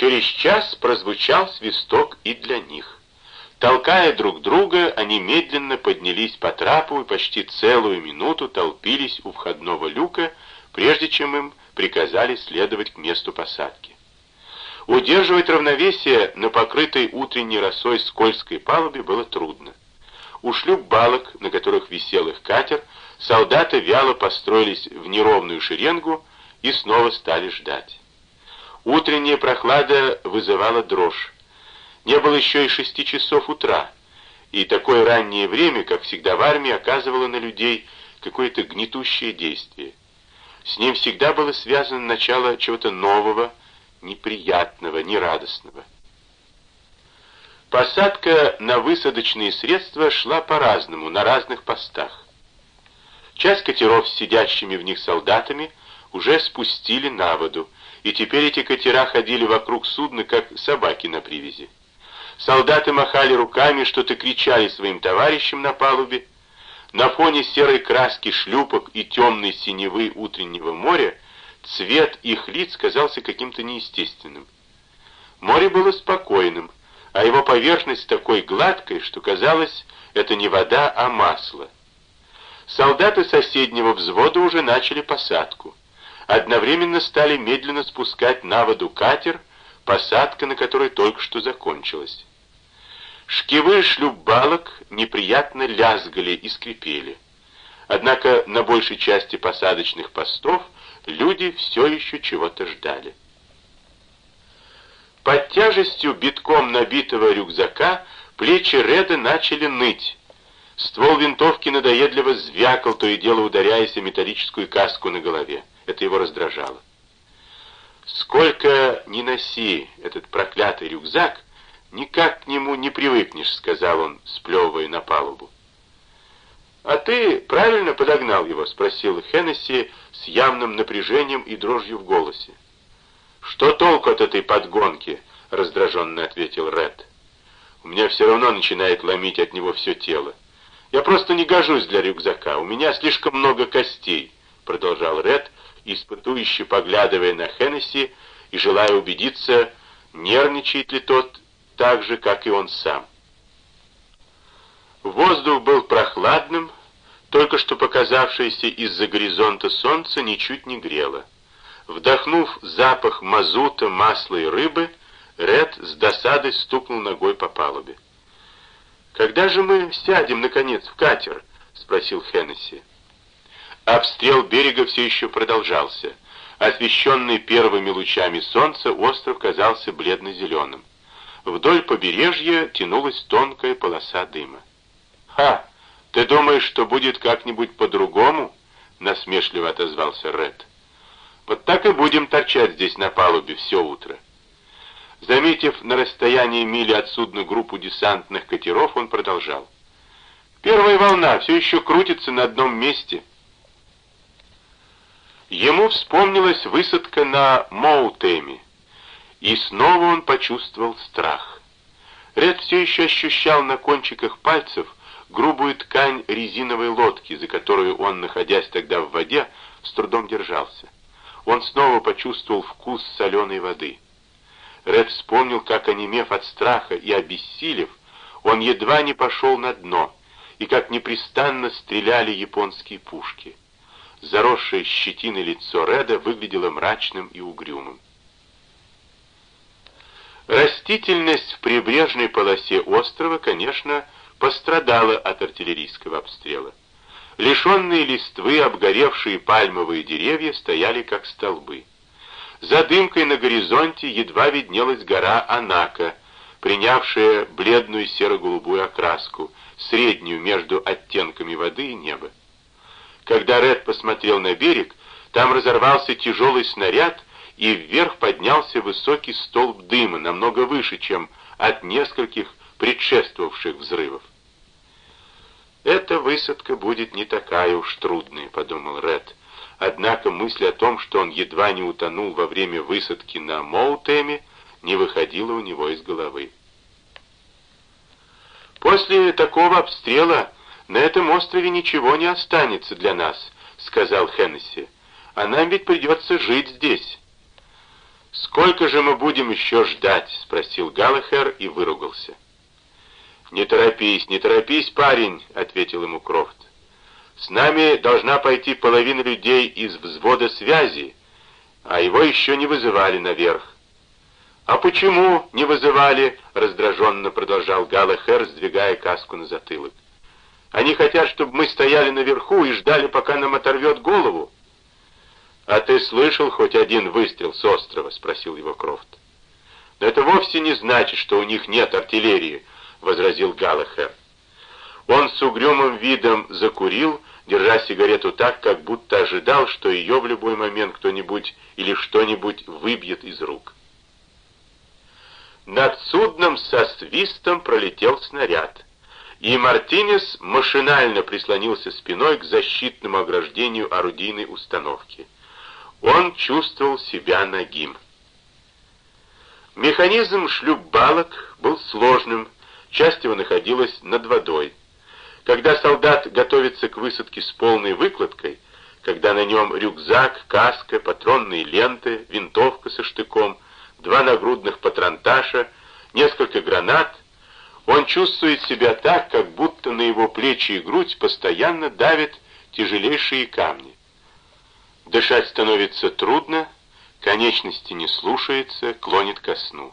Через час прозвучал свисток и для них. Толкая друг друга, они медленно поднялись по трапу и почти целую минуту толпились у входного люка, прежде чем им приказали следовать к месту посадки. Удерживать равновесие на покрытой утренней росой скользкой палубе было трудно. У шлюп балок, на которых висел их катер, солдаты вяло построились в неровную шеренгу и снова стали ждать. Утренняя прохлада вызывала дрожь. Не было еще и шести часов утра, и такое раннее время, как всегда в армии, оказывало на людей какое-то гнетущее действие. С ним всегда было связано начало чего-то нового, неприятного, нерадостного. Посадка на высадочные средства шла по-разному, на разных постах. Часть катеров с сидящими в них солдатами уже спустили на воду, и теперь эти катера ходили вокруг судна, как собаки на привязи. Солдаты махали руками, что-то кричали своим товарищам на палубе. На фоне серой краски шлюпок и темной синевы утреннего моря цвет их лиц казался каким-то неестественным. Море было спокойным, а его поверхность такой гладкой, что казалось, это не вода, а масло. Солдаты соседнего взвода уже начали посадку одновременно стали медленно спускать на воду катер, посадка на которой только что закончилась. Шкивы шлюпбалок неприятно лязгали и скрипели. Однако на большей части посадочных постов люди все еще чего-то ждали. Под тяжестью битком набитого рюкзака плечи Реда начали ныть. Ствол винтовки надоедливо звякал, то и дело ударяясь о металлическую каску на голове. Это его раздражало. «Сколько ни носи этот проклятый рюкзак, никак к нему не привыкнешь», — сказал он, сплевывая на палубу. «А ты правильно подогнал его?» — спросил Хеннесси с явным напряжением и дрожью в голосе. «Что толку от этой подгонки?» — раздраженно ответил Ред. «У меня все равно начинает ломить от него все тело. Я просто не гожусь для рюкзака, у меня слишком много костей», — продолжал Ред, испытующе поглядывая на Хеннесси и желая убедиться, нервничает ли тот так же, как и он сам. Воздух был прохладным, только что показавшееся из-за горизонта солнце ничуть не грело. Вдохнув запах мазута, масла и рыбы, Ред с досадой стукнул ногой по палубе. «Когда же мы сядем, наконец, в катер?» — спросил Хеннесси. Обстрел берега все еще продолжался. Освещенный первыми лучами солнца, остров казался бледно-зеленым. Вдоль побережья тянулась тонкая полоса дыма. «Ха! Ты думаешь, что будет как-нибудь по-другому?» — насмешливо отозвался Ред. «Вот так и будем торчать здесь на палубе все утро». Заметив на расстоянии мили от судна группу десантных катеров, он продолжал. «Первая волна все еще крутится на одном месте». Ему вспомнилась высадка на Моутеме, и снова он почувствовал страх. Ред все еще ощущал на кончиках пальцев грубую ткань резиновой лодки, за которую он, находясь тогда в воде, с трудом держался. Он снова почувствовал вкус соленой воды. Ред вспомнил, как, онемев от страха и обессилев, он едва не пошел на дно, и как непрестанно стреляли японские пушки. Заросшее щетиной лицо Реда выглядело мрачным и угрюмым. Растительность в прибрежной полосе острова, конечно, пострадала от артиллерийского обстрела. Лишенные листвы обгоревшие пальмовые деревья стояли как столбы. За дымкой на горизонте едва виднелась гора Анака, принявшая бледную серо-голубую окраску, среднюю между оттенками воды и неба. Когда Ред посмотрел на берег, там разорвался тяжелый снаряд, и вверх поднялся высокий столб дыма, намного выше, чем от нескольких предшествовавших взрывов. «Эта высадка будет не такая уж трудная», — подумал Ред. Однако мысль о том, что он едва не утонул во время высадки на Моутеме, не выходила у него из головы. После такого обстрела «На этом острове ничего не останется для нас», — сказал Хеннесси. «А нам ведь придется жить здесь». «Сколько же мы будем еще ждать?» — спросил Галлахер и выругался. «Не торопись, не торопись, парень», — ответил ему Крофт. «С нами должна пойти половина людей из взвода связи, а его еще не вызывали наверх. «А почему не вызывали?» — раздраженно продолжал Галахер, сдвигая каску на затылок. «Они хотят, чтобы мы стояли наверху и ждали, пока нам оторвет голову». «А ты слышал хоть один выстрел с острова?» — спросил его Крофт. «Но это вовсе не значит, что у них нет артиллерии», — возразил Галахер. Он с угрюмым видом закурил, держа сигарету так, как будто ожидал, что ее в любой момент кто-нибудь или что-нибудь выбьет из рук. Над судном со свистом пролетел снаряд, и Мартинес машинально прислонился спиной к защитному ограждению орудийной установки. Он чувствовал себя нагим. Механизм шлюп-балок был сложным, часть его находилась над водой. Когда солдат готовится к высадке с полной выкладкой, когда на нем рюкзак, каска, патронные ленты, винтовка со штыком, два нагрудных патронташа, несколько гранат, он чувствует себя так, как будто на его плечи и грудь постоянно давят тяжелейшие камни. Дышать становится трудно, конечности не слушается, клонит ко сну.